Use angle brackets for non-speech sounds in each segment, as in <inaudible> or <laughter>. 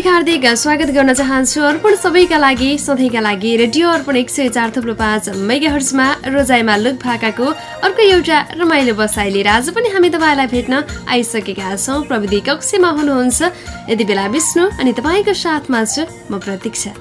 हार्दिक हार्दिक स्वागत गर्न चाहन्छु अर्पण सबैका लागि सधैँका लागि रेडियो अर्पण एक सय चार थुप्रो पाँच मेगा हर्समा रोजाइमा लुक भाकाको अर्को एउटा रमाइलो बसाइ लिएर आज पनि हामी तपाईँलाई भेट्न आइसकेका छौँ। प्रविधि कक्षमा हुनुहुन्छ। यति बेला विष्णु अनि तपाईँको साथमा छु म प्रतीक्षा।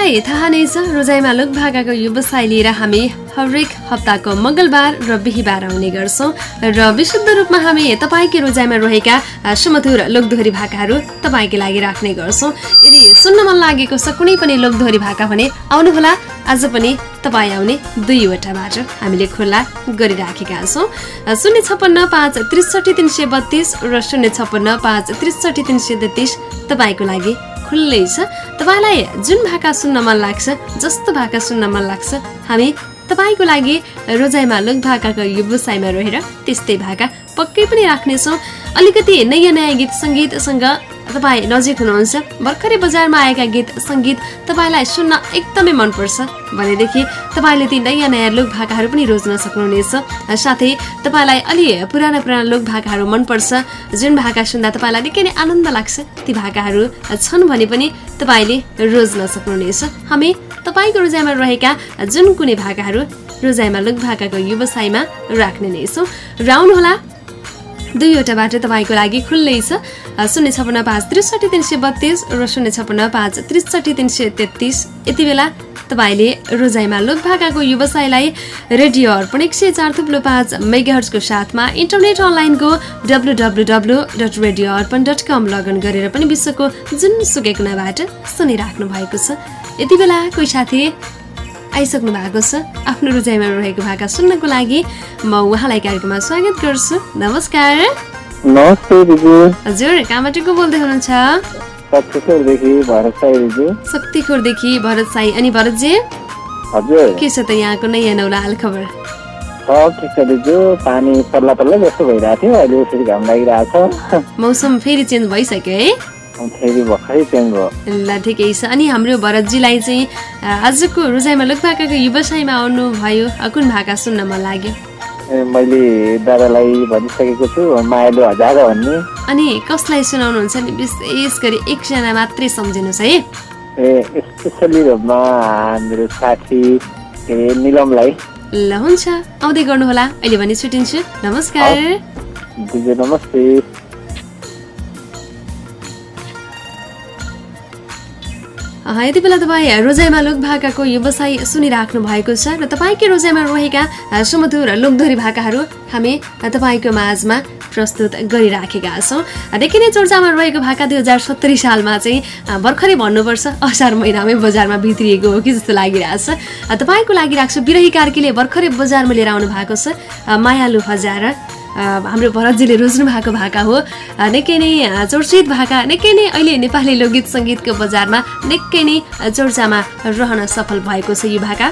तपाईँलाई थाहा नै छ रोजाइमा लुक भाकाको व्यवसाय लिएर हामी हरेक हप्ताको मङ्गलबार र बिहिबार आउने गर्छौँ। र विशुद्ध रूपमा हामी तपाईँकै रोजाइमा रहेका सुमधुर लोकदोहोरी भाकाहरू तपाईँकै लागि राख्ने गर्छौँ। यदि सुन्न मन लागेको छ कुनै पनि लोकदोहोरी भाका भने आउनुहोला। आज पनि तपाईँ आउने दुईवटा बाटो हामीले खुल्ला गरिराखेका छौँ। शून्य छप्पन्न पाँच त्रिसठी तिन सय बत्तिस र शून्य छप्पन्न पाँच त्रिसठी तिन सय तेत्तिस तपाईँको लागि खुल्लै छ। तपाईँलाई जुन भाका सुन्न मन लाग्छ जस्तो भाका सुन्न मन लाग्छ हामी तपाईँको लागि रोजाइमा लोक भाकाको व्यवसायमा रहेर त्यस्तै भाका पक्कै पनि राख्नेछौँ। अलिकति नयाँ नयाँ गीत सङ्गीतसँग तपाईँ नजिक हुनुहुन्छ। भर्खरै बजारमा आएका गीत सङ्गीत तपाईँलाई सुन्न एकदमै मनपर्छ भनेदेखि तपाईँले ती नयाँ नयाँ लोक भाकाहरू पनि रोज्न सक्नुहुनेछ। साथै तपाईँलाई अलि पुराना पुराना लोक भाकाहरू मनपर्छ। जुन भाका सुन्दा तपाईँलाई निकै नै आनन्द लाग्छ ती भाकाहरू छन् भने पनि तपाईँले रोज्न सक्नुहुनेछ। हामी तपाईँको रोजाइमा रहेका जुन कुनै भाकाहरू रोजाइमा लोक भाकाको व्यवसायमा राख्ने नै छौँ। र आउनुहोला दुईवटा बाटो तपाईँको लागि खुल्लै छ। शून्य छपन्न पाँच त्रिसठी तिन सय बत्तिस र शून्य छपन्न पाँच त्रिसठी तिन सय तेत्तिस। यति बेला तपाईँले रोजाइमा लोक भाकाको व्यवसायलाई रेडियो अर्पण एक सय चार थुप्लो पाँच मेगाहर्सको साथमा इन्टरनेट अनलाइनको W W W dot radio Arpan dot com login गरेर पनि विश्वको जुनसुकै कुनाबाट सुनिराख्नु भएको छ। यति बेला कोही साथी आइसक्नु भएको छ। आफ्नो रोजाइमा रहेको भाका सुन्नको लागि म उहाँलाई कार्यक्रममा स्वागत गर्छु। नमस्कार। हजुर कहाँबाट को बोल्दै हुनुहुन्छ? शक्तिखोरदेखि भरत साई अनि भरतजी? के छ त यहाँको नयाँ नौला हाल खबर पानी पल्ला पल्ला जस्तो भइरहेको थियो। अहिले घाम लागिरहेको छ। मौसम फेरि चेन्ज भइसक्यो है। ल ठिकै छ। अनि हाम्रो भरतजीलाई चाहिँ आजको रोजाइमा लोकभाकाको व्यवसायमा आउनु भयो अ, कुन भाका सुन्न मन लाग्यो। मैले दादालाई भनिसकेको छु मायालु हजार भन्ने। अनि कसलाई सुनाउनुहुन्छ नि? विशेष गरी एकजना मात्रै सम्झिनुहोस् है। ए स्पेसली रूपमा मेरो साथी निलमलाई। ल हुन्छ। आउँदै गर्नुहोला। अहिले भने छुट्टिन्छु। नमस्कार। नमस्ते। यति बेला तपाईँ रोजाइमा लोक भाकाको व्यवसाय सुनिराख्नु भएको छ र तपाईँकै रोजाइमा रहेका सुमधुर लोकधोरी भाकाहरू हामी तपाईँको माझमा प्रस्तुत गरिराखेका छौँ। अ, निकै नै चर्चामा रहेको भाका दुई हजार सत्तरी सालमा चाहिँ भर्खरै भन्नुपर्छ असार महिनामै बजारमा भित्रिएको हो कि जस्तो लागिरहेछ। तपाईँको लागि राख्छु बिरही कार्कीले भर्खरै बजारमा लिएर आउनु भएको छ मायालु हजार। हाम्रो भरतजीले रोज्नु भएको भाका हो। निकै नै चर्चित भाका निकै नै अहिले नेपाली लोकगीत सङ्गीतको बजारमा निकै नै चर्चामा रहन सफल भएको छ यो भाका।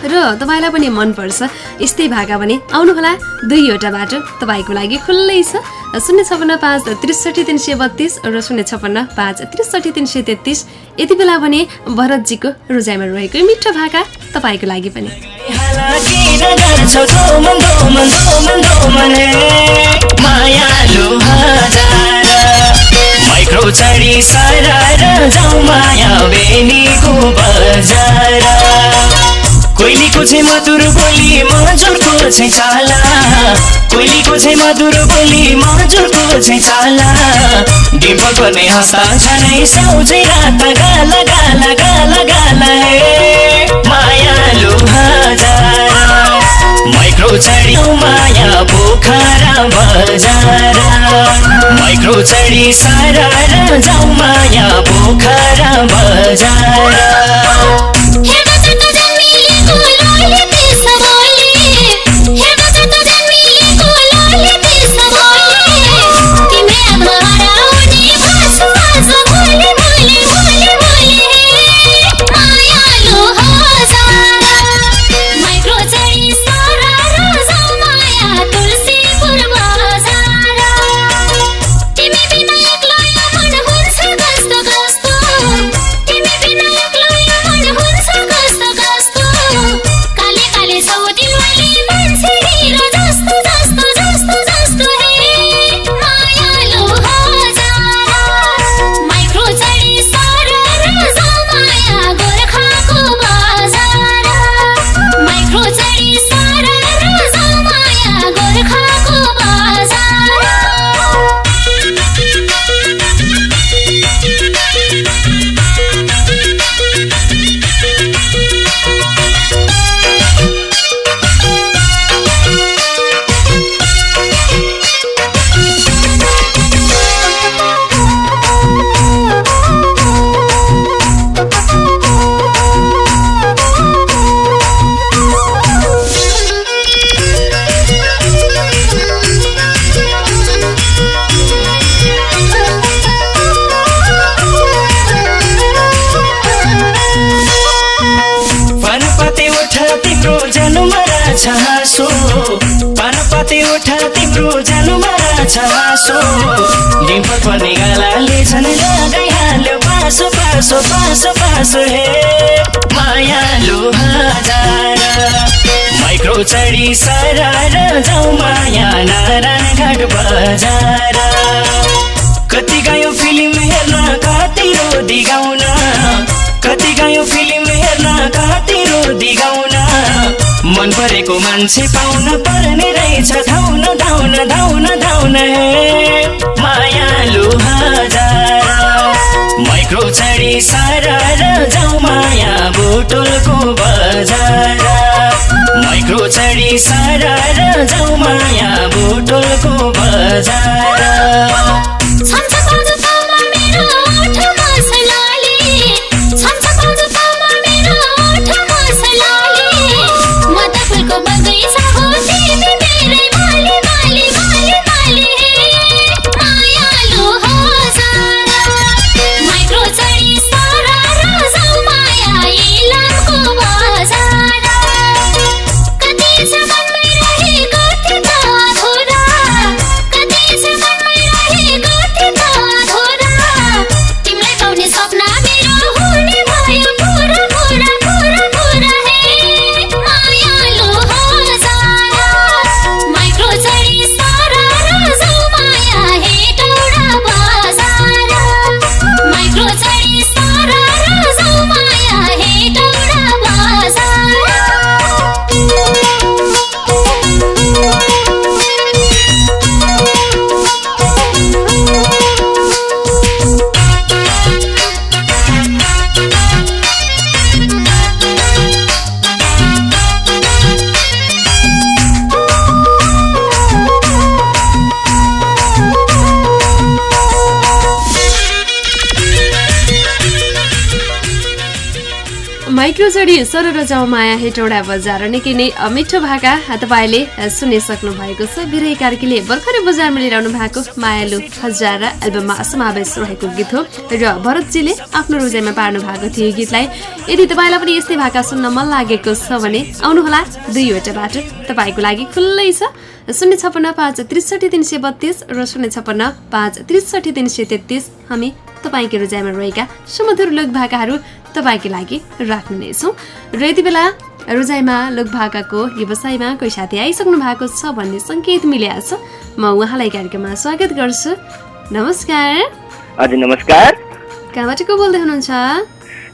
र तपाईँलाई पनि मनपर्छ यस्तै भाका भने आउनुहोला दुईवटा बाटो तपाईँको लागि खुल्लै छ। शून्य छपन्न पाँच त्रिसठी तिन सय बत्तिस र शून्य छपन्न पाँच त्रिसठी तिन सय तेत्तिस। यति बेला भने भरतजीको रोजाइमा रहेको मिठो भाका तपाईँको लागि पनि। माइक्रो चढी सरार जाउँ माया बेनीको बजार कोइलीको चाहिँ मधुर बोली मजुरको चाहिँ चाला कोइलीको चाहिँ मधुर बोली मजुरको चाहिँ चाला डिम्पल पनि हँस्दा झनै साउजै रात गाला गाला गाला गाला हजार माइक्रो माया पोखरा बजार माइक्रो चढी सारा जाउँ माया पोखरा बजार तिम्रो जानुमा छासो डिम्पल पनि गालाले झन् लगाइहाल्यो पासो पासो पासो पासो हे। मायालु हजार माइक्रो चढी सारा जाउँ माया नारायण घाट बजार। कति गयो फिल्म हेर्न कति रोदी गाउन। कति गयो फिल्म हेर्न कति रोदी गाउन। मन परेको मान्छे पाउन पर्ने रहेछ धाउन धाउन धाउन धाउन मायालु माइक्रो चढी सारा जाउँ माया बोटोलको बजार माइक्रो चढी सारा जाउँ माया बोटोलको बजार माइक्रोजडी सरर जाउँ माया हेटौडा बजार। निकै नै मिठो भाका तपाईँले सुनिसक्नु भएको छ। बिरही कार्कीले भर्खरै बजारमा लिइरहनु भएको मायालु हजार एल्बममा समावेश रहेको गीत हो। र भरतजीले आफ्नो रोजाइमा पार्नु भएको थियो गीतलाई। यदि तपाईँलाई पनि यस्तै भाका सुन्न मन लागेको छ भने आउनुहोला दुईवटा बाटो तपाईँको लागि खुल्लै छ। शून्य छपन्न पाँच त्रिसठी तिन सय बत्तिस र शून्य छपन्न पाँच त्रिसठी तिन सय तेत्तिस। हामी तपाईँको रोजाइमा रहेका सुमधुर लोक भाकाहरू तपाईँको लागि राख्ने नै छौँ। र यति बेला रोजाइमा लोक भाकाको व्यवसायमा कोही साथी आइसक्नु भएको छ भन्ने सङ्केत मिलिएको छ। म उहाँलाई कार्यक्रममा स्वागत गर्छु। नमस्कार। हजुर नमस्कार। कहाँबाट को बोल्दै हुनुहुन्छ?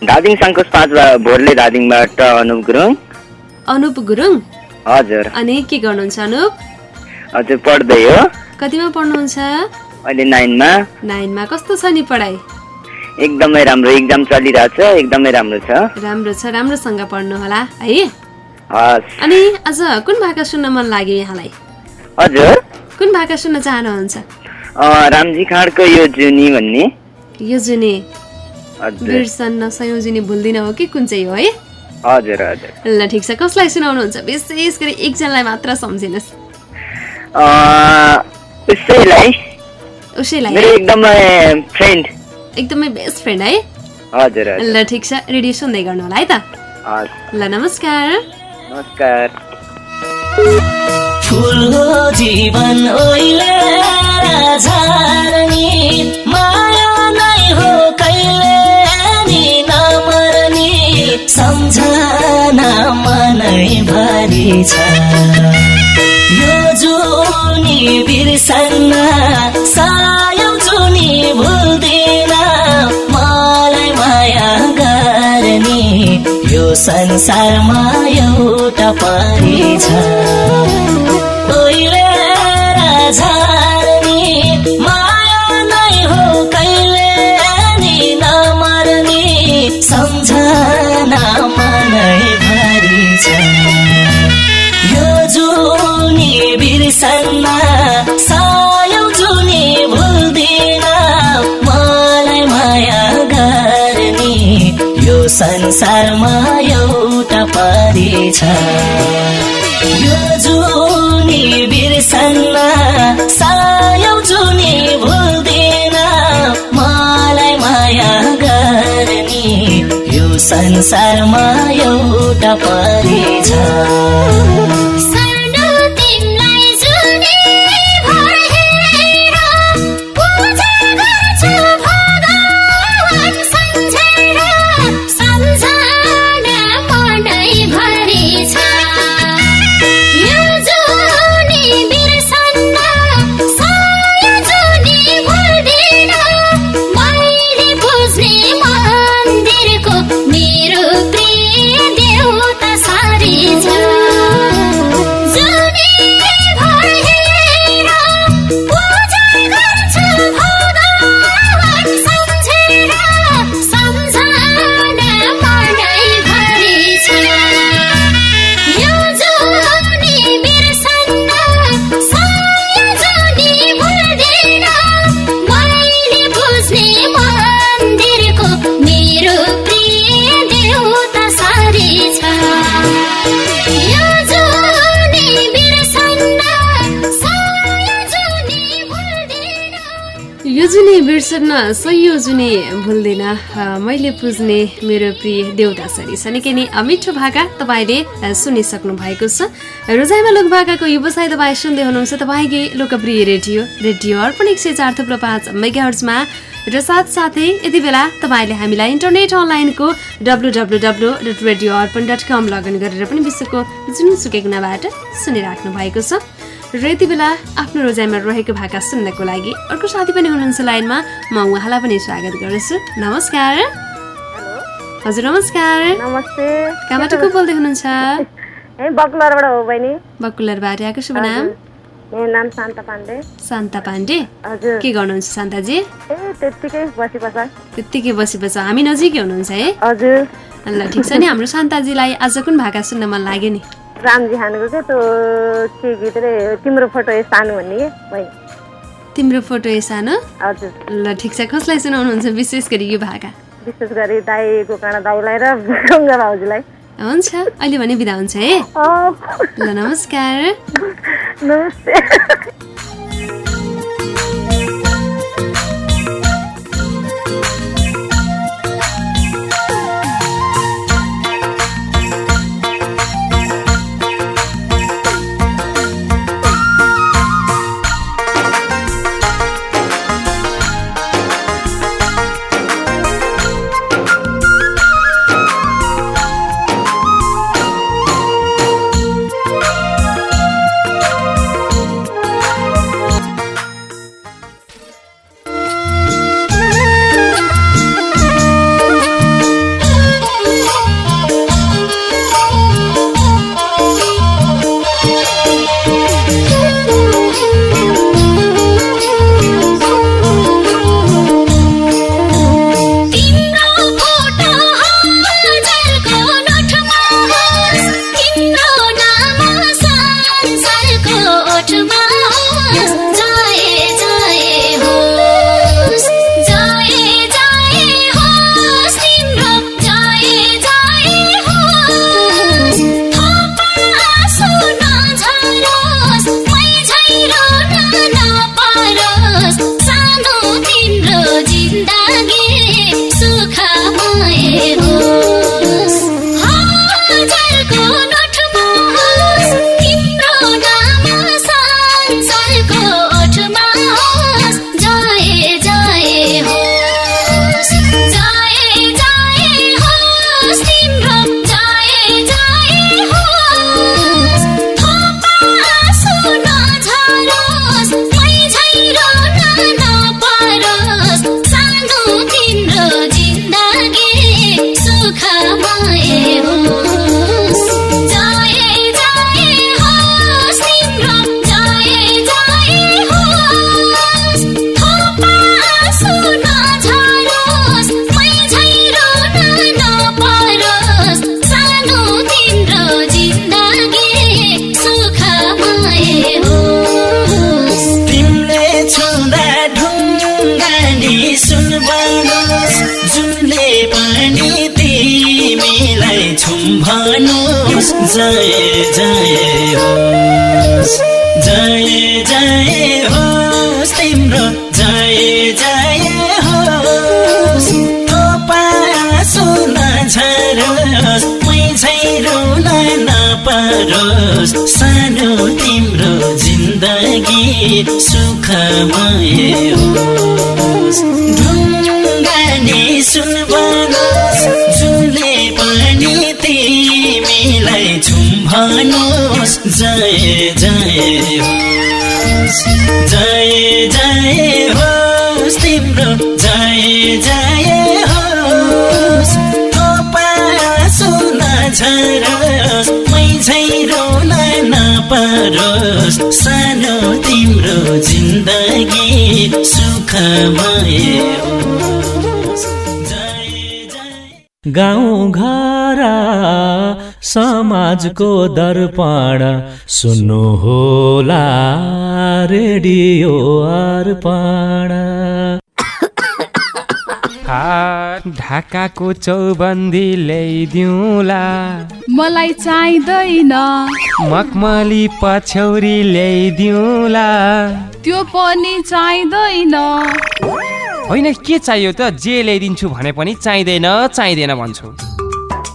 धादिङ सङ्कोस पाँच भोरले धादिङबाट अनुप गुरुङ। अनुप गुरुङ? हजुर। अनि के गर्नुहुन्छ अनुप? हजुर पढ्दै हो। कतिमा पढ्नुहुन्छ? अहिले नाइनमा। नाइनमा कस्तो छ नि पढाइ? एकदमै राम्रो इक्जाम चलिरहेछ एकदमै राम्रो छ। राम्रो छ राम्रोसँग पढ्नु होला है अनि आज कुन भाका सुन्न मन लाग्यो यहाँलाई? हजुर? कुन भाका सुन्न चाहनुहुन्छ? रामजी खाँडको यो जुनी भन्ने। यो जुने। हजुर। बिर्सन्न संयोजनी भुल्दिन हो कि कुन चाहिँ हो है? हजुर हजुर। ल ठिक छ कसलाई सुनाउनुहुन्छ? विशेष गरी एकजनालाई मात्र सम्झिनुहोस्। उसैलाई उसैलाई? एकदमै फ्रेन्ड एकदमै बेस्ट फ्रेन्ड है। हजुर ल ठिक छ। रेडियो सुन्दै गर्नु होला है त। ल नमस्कार। नमस्कार। फुलको जीवन ओइले झार्ने माया नै हो कहिले नि नमर्ने सम्झना मनै भरि छ। जुनी बिर्सन्न सायौ जुनी भुल्दिन मलाई माया गर्ने यो संसारमा एउटा परी छ यो जुनी बिर्सन्न सायौ जुनी भुल्दिन। मलाई माया गर्ने यो संसारमा एउटा परी सयौँ जुनी भुल्दिन मैले पुज्ने मेरो प्रिय देउता सरी छ। निकै नै मिठो भाका तपाईँले सुनिसक्नु भएको छ। रोजाइमा लोक भाकाको व्यवसाय तपाईँ सुन्दै हुनुहुन्छ। तपाईँकै लोकप्रिय रेडियो रेडियो अर्पण एक सय चार थुप्रो पाँच मेगाहर्जमा। र साथसाथै यति बेला तपाईँले हामीलाई इन्टरनेट अनलाइनको W W W dot radio Arpan dot com login गरेर पनि विश्वको जुनसुकै कुनाबाट सुनिराख्नु भएको छ। र यति बेला आफ्नो रोजाइमा रहेको भाका सुन्नको लागि अर्को साथी पनि हुनुहुन्छ लाइनमा। म उहाँलाई पनि स्वागत गर्छु नमस्कार। हजुर नमस्कार। नमस्ते। कहाँबाट को बोल्दै हुनुहुन्छ? <laughs> बकुलरबाट आएको शुभ नाम? नाम शान्ता पाण्डे। शान्ता पाण्डे? के गर्नुहुन्छ शान्ताजी? त्यत्तिकै बसी बस। हामी नजिकै हुनुहुन्छ है? हजुर। ल ठिक छ नि। हाम्रो शान्ताजीलाई आज कुन भाका सुन्न मन लाग्यो नि? रामजी खानुको क्या त्यो के गीत रे तिम्रो फोटो ए सानो भन्ने कि? बहिनी तिम्रो फोटो ए सानो? हजुर। ल ठिक छ। कसलाई सुनाउनुहुन्छ? विशेष गरी यो भाका। विशेष गरी दाईको काँडा दाउलाई र गङ्गा भाउजूलाई। हुन्छ। अहिले भने बिदा हुन्छ है? ल नमस्कार। नमस्ते। भनोस् जय जय होस् जय जय होस् तिम्रो जय जय होस् सुन झरोस्। मै झै रुन नपरोस् सानो तिम्रो जिन्दगी सुखमय होस्। ढुङ्गानी सुन तिमीलाई झुम भनोस् जय जय जय जय होस् तिम्रो। जय जय होस्। सुन झरोस्। मै झै नपरोस् सानो तिम्रो जिन्दगी सुखमय जय। गाउँ घर समाजको दर्पण। सुन्नु होला रेडियो अर्पण। ढाकाको चौबन्दी ल्याइदिउँला। मलाई चाहिँदैन। मखमली पछ्यौरी ल्याइदिउँला। त्यो पनि चाहिँदैन। होइन के चाहियो त? जे ल्याइदिन्छु भने पनि चाहिँदैन चाहिँदैन भन्छु।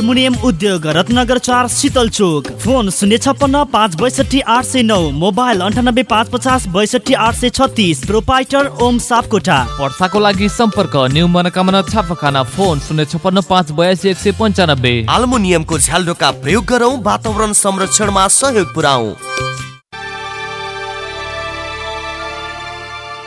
आल्मुनियम उद्योग रत्नगर चार शीतल चोक। फोन शून्य छप्पन्न पाँच बैसठी आठ सय नौ। मोबाइल अन्ठानब्बे पाँच पचास बैसठी आठ सय छत्तिस। प्रोपाइटर ओम सापकोटा। वर्षाको लागि सम्पर्क न्यू मनोकामना छापाखाना फोन शून्य छप्पन्न पाँच बयासी एक सय पन्चानब्बे। आल्मुनियमको झ्यालडोका प्रयोग गरौँ वातावरण संरक्षणमा सहयोग पुऱ्याउ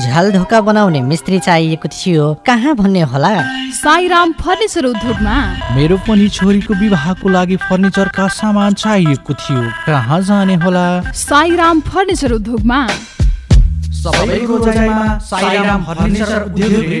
झ्याल ढोका बनाउने मिस्त्री चाहिएको थियो। कहाँ भन्ने होला? साईराम फर्निचर उद्योगमा। मेरो पनि छोरीको विवाहको लागि फर्निचरका सामान चाहिएको थियो। कहाँ जाने होला? साईराम फर्निचर उद्योगमा। सबैको रोजाइमा साईराम फर्निचर उद्योगले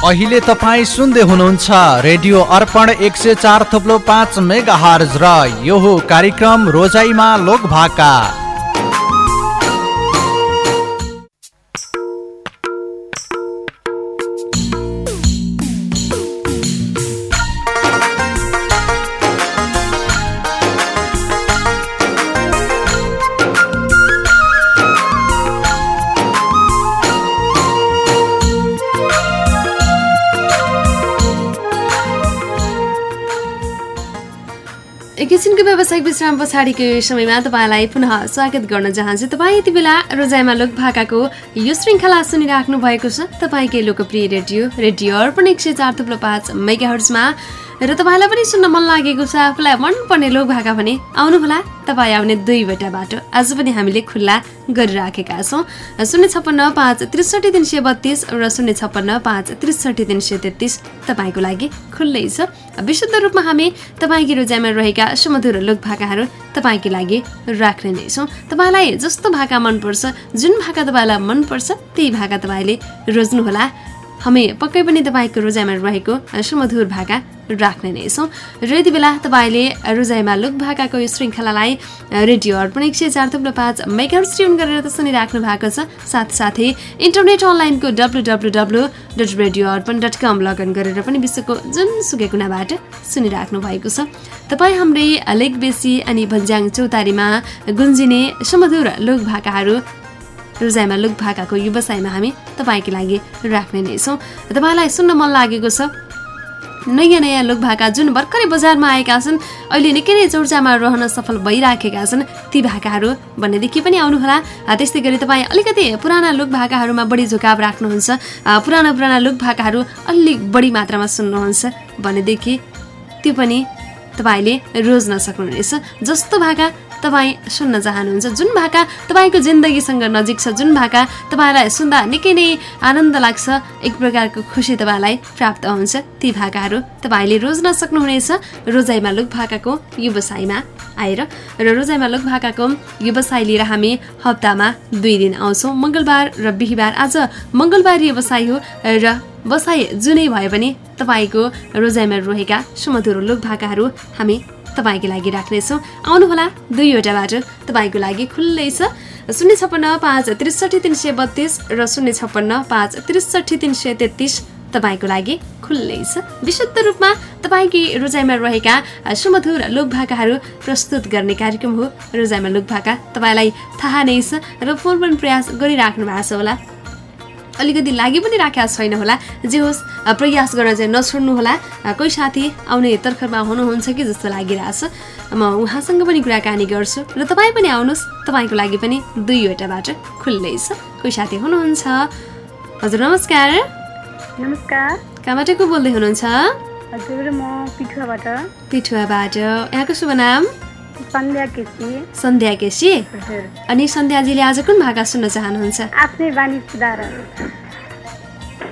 अहिले तपाईँ सुन्दै हुनुहुन्छ रेडियो अर्पण एक सय चार थुप्लो पाँच मेगा हर्ज र यो कार्यक्रम रोजाइमा लोक व्यावसायिक विश्राम पछाडिको समयमा तपाईँलाई पुनः स्वागत गर्न चाहन्छु। तपाईँ यति बेला रोजाइमा लोक भाकाको यो श्रृङ्खला सुनिराख्नु भएको छ। तपाईँकै लोकप्रिय रेडियो रेडियो अर्पण एक सय चार थुप्रो पाँच मेगाहर्जमा र तपाईँलाई पनि सुन्न मन लागेको छ आफूलाई मनपर्ने लोक भाका भने आउनुहोला तपाईँ आउने दुईवटा बाटो आज पनि हामीले खुल्ला गरिराखेका छौँ। शून्य छप्पन्न पाँच त्रिसठी तिन सय बत्तिस र शून्य छप्पन्न पाँच त्रिसठी तिन सय तेत्तिस तपाईँको लागि खुल्लै छ। विशुद्ध रूपमा हामी तपाईँकी रोजाइमा रहेका सुमधुर लोक भाकाहरू तपाईँको लागि राख्ने नै छौँ। तपाईँलाई जस्तो भाका मनपर्छ जुन भाका तपाईँलाई मनपर्छ त्यही भाका तपाईँले रोज्नुहोला। हामी पक्कै पनि तपाईँको रोजाइमा रहेको सुमधुर भाका राख्ने नै छौँ। र यति बेला तपाईँले रोजाइमा लुक भाकाको यो श्रृङ्खलालाई रेडियो अर्पण एक सय चार थुप्रो पाँच मेगा ट्युन गरेर त सुनिराख्नु भएको छ। साथसाथै इन्टरनेट अनलाइनको W W W dot radio Arpan dot com login गरेर पनि विश्वको जुनसुकै कुनाबाट सुनिराख्नु भएको छ। तपाईँ हाम्रै लेक बेसी अनि भन्ज्याङ चौतारीमा गुन्जिने सुमधुर लोक भाकाहरू रोजाइमा लुक भाकाको व्यवसायमा हामी तपाईँको लागि राख्ने नै छौँ। तपाईँलाई सुन्न मन लागेको छ नयाँ नयाँ लोक भाका जुन भर्खरै बजारमा आएका छन् अहिले निकै नै चर्चामा रहन सफल भइराखेका छन् ती भाकाहरू भन्नेदेखि पनि आउनुहोला। त्यस्तै गरी तपाईँ अलिकति पुराना लोक भाकाहरूमा बढी झुकाव राख्नुहुन्छ। पुराना पुराना लोक भाकाहरू अलिक बढी मात्रामा सुन्नुहुन्छ भनेदेखि त्यो पनि तपाईँले रोज्न सक्नुहुनेछ। जस्तो भाका तपाईँ सुन्न चाहनुहुन्छ। जुन भाका तपाईँको जिन्दगीसँग नजिक छ जुन भाका तपाईँलाई सुन्दा निकै नै आनन्द लाग्छ एक प्रकारको खुसी तपाईँलाई प्राप्त हुन्छ। ती भाकाहरू तपाईँले रोज्न सक्नुहुनेछ। रोजाइमा लुक भाकाको व्यवसायमा आएर र रोजाइमा लुक भाकाको व्यवसाय लिएर हामी हप्तामा दुई दिन आउँछौँ। मङ्गलबार र बिहिबार आज मङ्गलबार व्यवसाय हो र बसाइ जुनै भए पनि तपाईँको रोजाइमा रहेका सुमधुर लोक भाकाहरू हामी तपाईँको लागि राख्नेछौँ। आउनुहोला दुईवटा बाटो तपाईँको लागि खुल्लै छ। शून्य छप्पन्न पाँच त्रिसठी तिन सय बत्तिस र शून्य छप्पन्न पाँच त्रिसठी तिन सय तेत्तिस तपाईँको लागि खुल्लै छ। विशुद्ध रूपमा तपाईँकी रोजाइमा रहेका सुमधुर लोक भाकाहरू प्रस्तुत गर्ने कार्यक्रम हो। रोजाइमा लोक भाका तपाईँलाई थाहा नै छ र फोन पनि प्रयास गरिराख्नु भएको छ होला। अलिकति लागि पनि राखेको छैन होला। जे होस् प्रयास गर्न चाहिँ नछोड्नु होला। कोही साथी आउने तर्खरमा हुनुहुन्छ कि जस्तो लागिरहेछ। म उहाँसँग पनि कुराकानी गर्छु र तपाईँ पनि आउनुहोस्। तपाईँको लागि पनि दुईवटा बाटो खुल्लै छ। कोही साथी हुनुहुन्छ? हजुर नमस्कार। नमस्कार। कहाँबाट को बोल्दै हुनुहुन्छ? हजुर म पिठुवाबाट। पिठुवाबाट। यहाँको शुभ नाम? सन्ध्या केसी अनि सन्ध्याजीले आज कुन भाका सुन्न चाहनुहुन्छ? आफ्नै बानी सुधार।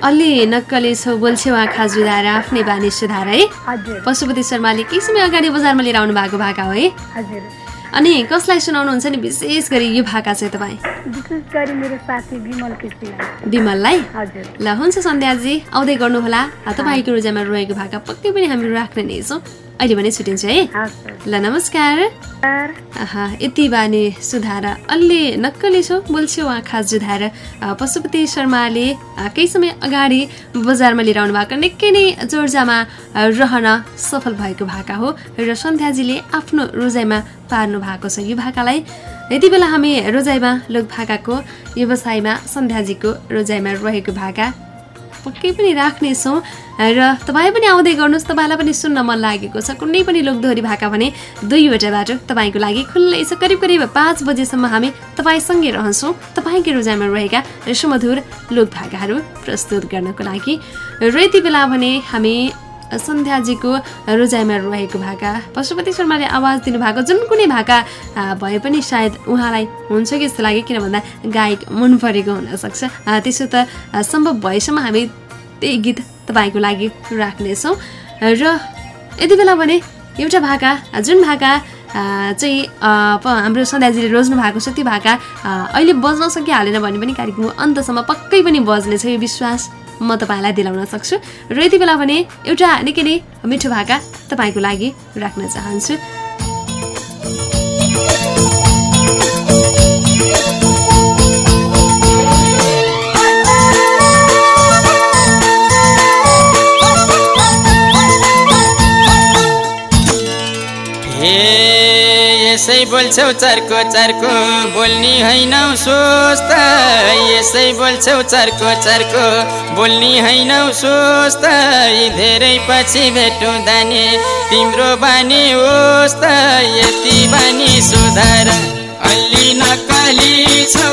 अलि नक्कले छौ बोल्छौ आँखा जुधाएर आफ्नै बानी सुधार है? पशुपति शर्माले केही समय अगाडि बजारमा लिएर आउनु भएको भाका हो? है अनि कसलाई सुनाउनुहुन्छ नि विशेष गरी यो भाका चाहिँ तपाईँ? विशेष गरी मेरो साथी विमल विमललाई? ल हुन्छ सन्ध्याजी आउँदै गर्नुहोला। तपाईँको रोजामा रहेको भाका पक्कै पनि हामी राख्ने नै छौँ। अहिले भने छुट्टिन्छ है। ल नमस्कार। आहा यति बानी सुधार। अलि नक्कली छौ बोल्छौ आँखा जुधाएर अ, पशुपति शर्माले केही समय अगाडि बजारमा लिएर आउनु भएको निकै नै चर्चामा रहन सफल भएको भाका हो र सन्ध्याजीले आफ्नो रोजाइमा पार्नु भएको छ यो भाकालाई। यति बेला हामी रोजाइमा लोक भाकाको व्यवसायमा सन्ध्याजीको रोजाइमा रहेको भाका। पक्कै पनि राख्नेछौँ र तपाईँ पनि आउँदै गर्नुहोस् तपाईँलाई पनि सुन्न मन लागेको छ। कुनै पनि लोकदोहोरी भाका भने दुईवटा बाटो तपाईँको लागि खुल्लै छ। करिब करिब पाँच बजेसम्म हामी तपाईँसँगै रहन्छौँ। तपाईँकै रोजाइमा रहेका सुमधुर लोक भाकाहरू प्रस्तुत गर्नको लागि। र यति बेला भने हामी सन्ध्याजीको रोजाइमा रहेको भाका। पशुपति शर्माले आवाज दिनुभएको जुन कुनै भाका भए पनि सायद उहाँलाई हुन्छ कि जस्तो लाग्यो किन भन्दा गायक मन परेको हुनसक्छ। त्यसो त सम्भव भएसम्म हामी त्यही गीत तपाईँको लागि राख्नेछौँ। र यति बेला भने एउटा भाका जुन भाका चाहिँ हाम्रो सन्ध्याजीले रोज्नु भएको छ त्यो भाका अहिले बज्न सकिहालेन भने पनि कार्यक्रमको अन्तसम्म पक्कै पनि बज्नेछ यो विश्वास। म तपाईँलाई दिलाउन सक्छु र यति बेला भने एउटा निकै नै मिठो भाका तपाईँको लागि राख्न चाहन्छु। यसै बोल्छौ चर्को चर्को बोल्ने होइनौ स्वस्थ। यसै बोल्छौ चर्को चर्को बोल्ने होइनौ यी धेरै पछि भेटौँ दाने तिम्रो बानी होस् त यति बानी सुधार अलि नकली छौ।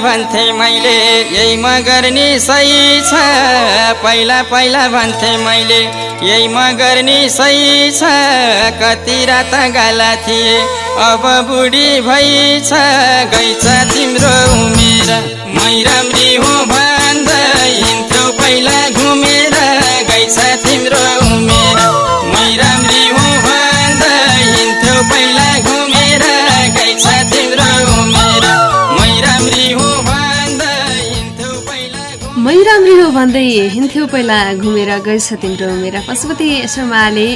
भन्थे मैले यही म गर्ने सही छ। पहिला पहिला भन्थे मैले यही म गर्ने सही छ। कति रात गाला थिए अब बुढी भइ छ गइछ तिम्रो उमेर मै राम्री हो भन्दै हिँड्थ्यौ पहिला घुमेर गएछ तिम्रो उमेर पशुपति शर्माले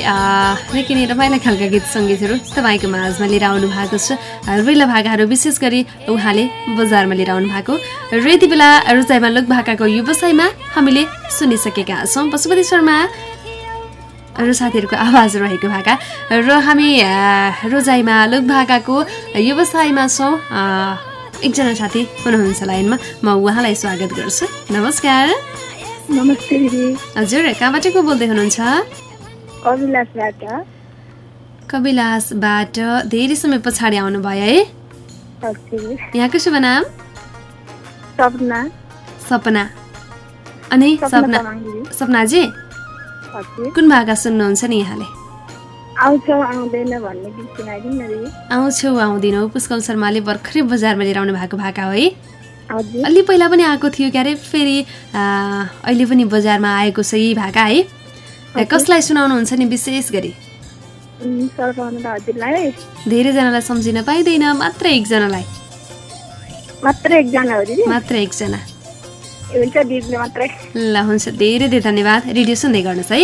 निकै नै रमाइला खालका गीत सङ्गीतहरू तपाईँको माझमा लिएर आउनु भएको छ। रुइला भाकाहरू विशेष गरी उहाँले बजारमा लिएर आउनु भएको। र यति बेला रोजाइमा लोक भाकाको व्यवसायमा हामीले सुनिसकेका छौँ। पशुपति शर्मा र साथीहरूको आवाज रहेको भाका। र हामी रोजाइमा लोक भाकाको व्यवसायमा छौँ। एकजना साथी हुनुहुन्छ लाइनमा। म उहाँलाई स्वागत गर्छु। नमस्कार। नमस्ते दिदी। हजुर कहाँबाट को बोल्दै हुनुहुन्छ? अभिलाषबाट। कविलासबाट धेरै समय पछाडि आउनुभयो है। यहाँको शुभ नाम? सपना। सपना। अनि सपना। सपनाजी? कुन भाका सुन्नुहुन्छ नि यहाँले? आउँछौ आउँदैन पुष्कल शर्माले भर्खरै बजारमा लिएर आउनु भएको भाका हो है। अलि पहिला पनि आएको थियो क्यारे फेरि अहिले पनि बजारमा आएको छ यी भाका है? कसलाई सुनाउनुहुन्छ नि विशेष गरी? धेरैजनालाई सम्झिन पाइँदैन मात्र एकजनालाई। मात्र एकजना ल हुन्छ। धेरै धेरै धन्यवाद। रेडियो सुन्दै गर्नुहोस् है?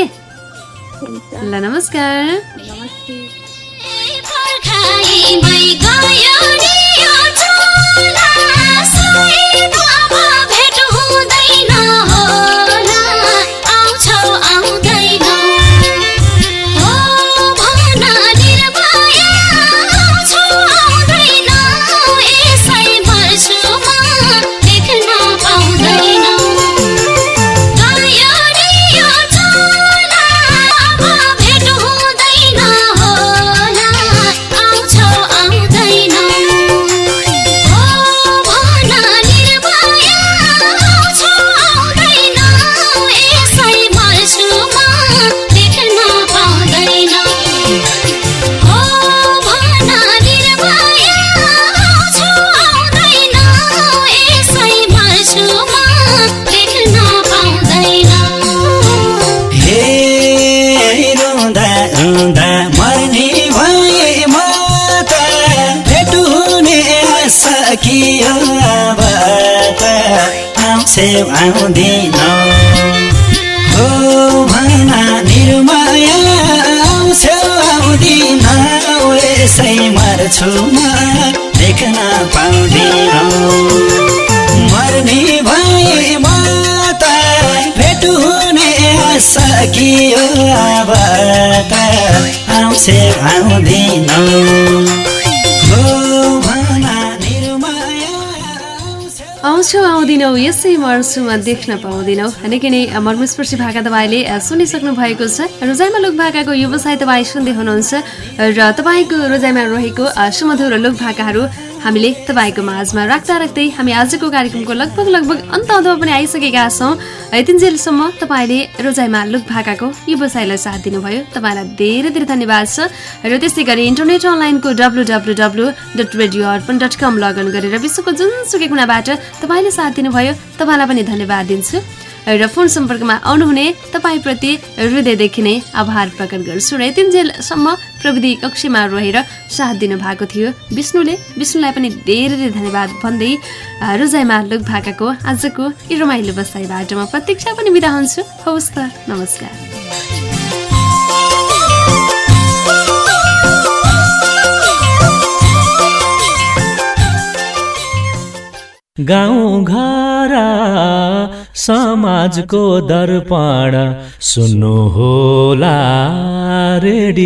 ल नमस्कार। नमस्ते। Música आउँछे आउँछौ आउँदिनौ यसै मर्छुमा देख्न पाउँदिनौ निकै नै मर्मस्पर्शी भाका तपाईँले सुनिसक्नु भएको छ। रोजाइमा लोक भाकाको व्यवसाय तपाईँ सुन्दै हुनुहुन्छ। र तपाईँको रोजाइमा रहेको सुमधुर लोक भाकाहरू हामीले तपाईँको माझमा राख्दा राख्दै हामी आजको कार्यक्रमको लगभग लगभग अन्त अन्तमा पनि आइसकेका छौँ। यतिन्जेलसम्म तपाईँले रोजाइमा लोक भाकाको व्यवसायलाई साथ दिनुभयो। तपाईँलाई धेरै धेरै धन्यवाद छ। र त्यस्तै गरी इन्टरनेट अनलाइनको W W W dot radio Arpan dot com login गरेर विश्वको जुनसुकै कुनाबाट तपाईँले साथ दिनुभयो। तपाईँलाई पनि धन्यवाद दिन्छु। र फोन सम्पर्कमा आउनुहुने तपाईँप्रति हृदयदेखि नै आभार प्रकट गर्छु र यतिन्जेलसम्म प्रविधि कक्षमा रहेर साथ दिनुभएको थियो। विष्णुले विष्णुलाई पनि धेरै धेरै धन्यवाद भन्दै रोजाइमा लोक भाकाको आजको रमाइलो बसाइबाट म प्रतीक्षा पनि बिदा हुन्छु। हवस् त नमस्कार। गाउँ घर समाजको दर्पण सुन्नु होला रेडियो।